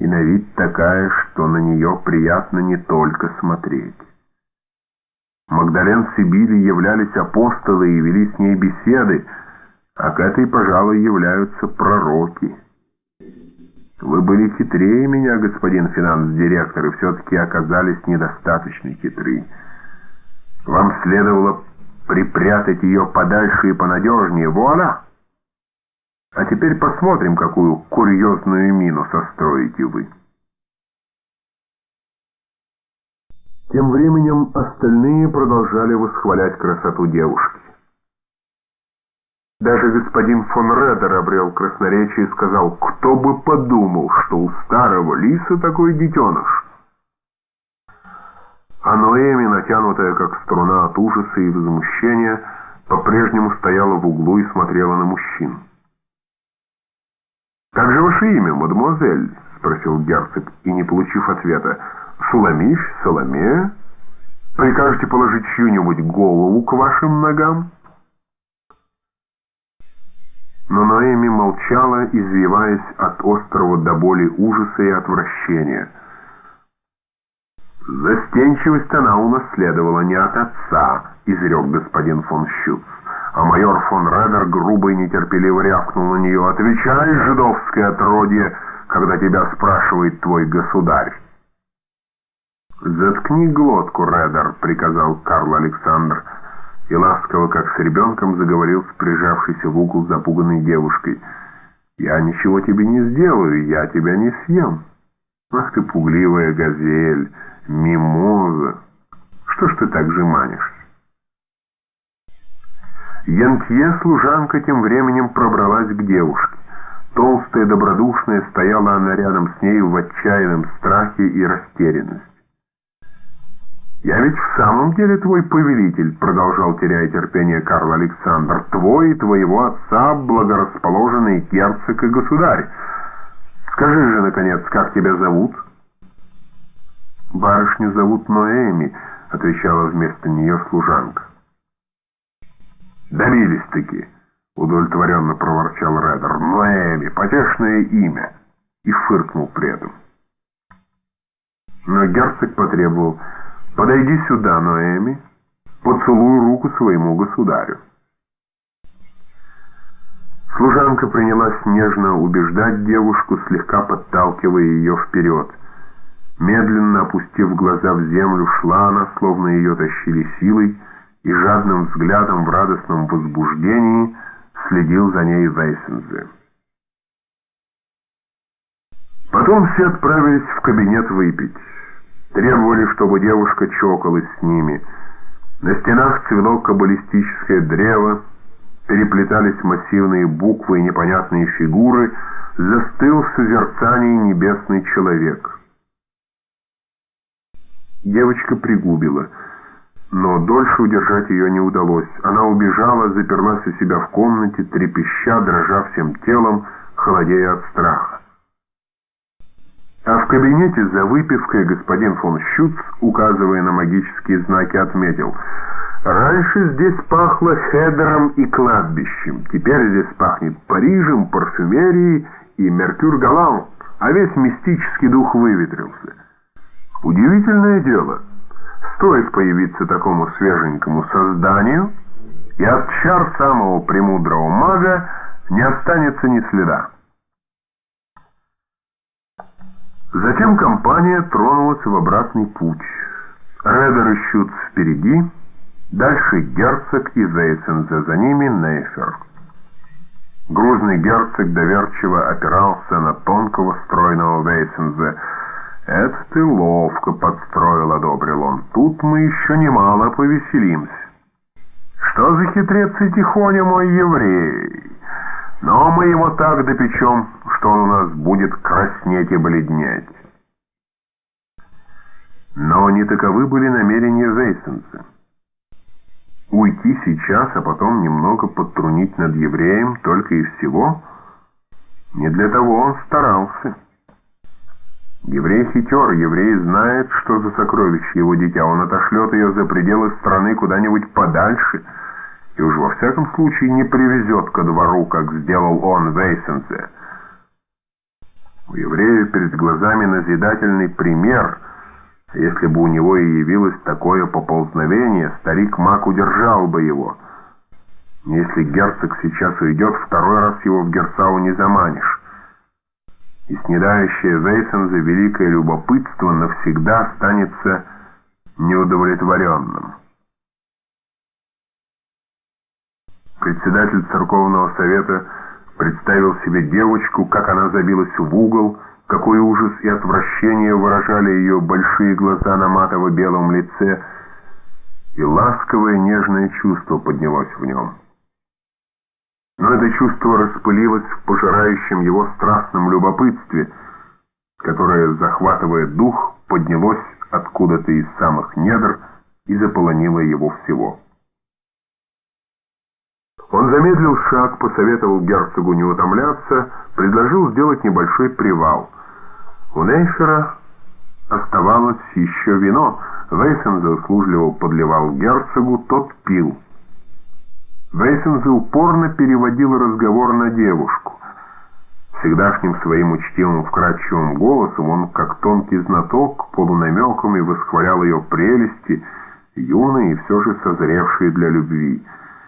и на вид такая, что на нее приятно не только смотреть. Магдален Сибили являлись апостолы и вели с ней беседы, а к этой, пожалуй, являются пророки. Вы были хитрее меня, господин финанс-директор, и все-таки оказались недостаточно хитры. Вам следовало припрятать ее подальше и понадежнее. Вуаля! А теперь посмотрим, какую курьезную мину состроите вы. Тем временем остальные продолжали восхвалять красоту девушки. Даже господин фон Редер обрел красноречие и сказал, кто бы подумал, что у старого лиса такой детеныш. А Ноэми, натянутая как струна от ужаса и возмущения, по-прежнему стояла в углу и смотрела на мужчин. «Как же ваше имя, мадемуазель?» — спросил герцог, и, не получив ответа, «Суламиф? Соломея? Прикажете положить чью-нибудь голову к вашим ногам?» Но Ноэми молчала, извиваясь от острого до боли ужаса и отвращения. «Застенчивость она унаследовала не от отца», — изрек господин фон Щуц. А майор фон Редер грубо и нетерпеливо рявкнул на нее. «Отвечай, жидовское отродье, когда тебя спрашивает твой государь!» «Заткни глотку, Редер», — приказал Карл Александр, и ласково, как с ребенком, заговорил с прижавшейся в угол запуганной девушкой. «Я ничего тебе не сделаю, я тебя не съем. Ах ты пугливая газель, мимоза! Что ж ты так жеманишься?» Янкье, служанка, тем временем пробралась к девушке. Толстая, добродушная, стояла она рядом с ней в отчаянном страхе и растерянности. «Я ведь в самом деле твой повелитель», — продолжал, теряя терпение Карл Александр, «твой и твоего отца благорасположенный герцог и государь. Скажи же, наконец, как тебя зовут?» «Барышню зовут Ноэми», — отвечала вместо нее служанка. «Добились-таки!» — удовлетворенно проворчал Реддер. «Ноэми, потешное имя!» И фыркнул при этом. Но герцог потребовал «Подойди сюда, Ноэми, поцелуй руку своему государю». Служанка принялась нежно убеждать девушку, слегка подталкивая ее вперед. Медленно опустив глаза в землю, шла она, словно ее тащили силой, и жадным взглядом в радостном возбуждении следил за ней Вейсензе. Потом все отправились в кабинет выпить. Требовали, чтобы девушка чокалась с ними. На стенах цвело каббалистическое древо, переплетались массивные буквы и непонятные фигуры, застыл в созерцании небесный человек. Девочка пригубила — но дольше удержать ее не удалось. Она убежала, заперлась у себя в комнате, трепеща, дрожа всем телом, холодея от страха. А в кабинете за выпивкой господин фон Щуц, указывая на магические знаки, отметил «Раньше здесь пахло хедером и кладбищем, теперь здесь пахнет Парижем, парфюмерией и Меркюр-Галант, а весь мистический дух выветрился. Удивительное дело». Стоит появиться такому свеженькому созданию, и от чар самого премудрого мага не останется ни следа. Затем компания тронулась в обратный путь. Редер и Щуц впереди, дальше герцог и Зейцензе, за ними Нейфер. Грузный герцог доверчиво опирался на тонкого стройного Вейцензе, «Это ты ловко подстроил», — одобрил он. «Тут мы еще немало повеселимся». «Что за хитрец и тихоня мой еврей? Но мы его так допечем, что он у нас будет краснеть и бледнеть». Но не таковы были намерения Зейсенса. Уйти сейчас, а потом немного подтрунить над евреем только и всего, не для того он старался. Еврей хитер, еврей знает, что за сокровище его дитя. Он отошлет ее за пределы страны куда-нибудь подальше и уж во всяком случае не привезет ко двору, как сделал он в Эйсенсе. У еврея перед глазами назидательный пример. Если бы у него и явилось такое поползновение, старик Мак удержал бы его. Если герцог сейчас уйдет, второй раз его в Герцау не заманишь. И снедающее Вейсенза великое любопытство навсегда останется неудовлетворенным. Председатель церковного совета представил себе девочку, как она забилась в угол, какой ужас и отвращение выражали ее большие глаза на матово-белом лице, и ласковое нежное чувство поднялось в нем. Но это чувство распылилось в пожирающем его страстном любопытстве, которое, захватывая дух, поднялось откуда-то из самых недр и заполонило его всего. Он замедлил шаг, посоветовал герцогу не утомляться, предложил сделать небольшой привал. У Нейшера оставалось еще вино. Вейсензе услужливо подливал герцогу, тот пил. Вейсензе упорно переводил разговор на девушку. Всегдашним своим учтивым вкрадчивым голосом он, как тонкий знаток, полунамеками восхвалял ее прелести, юные и все же созревшие для любви —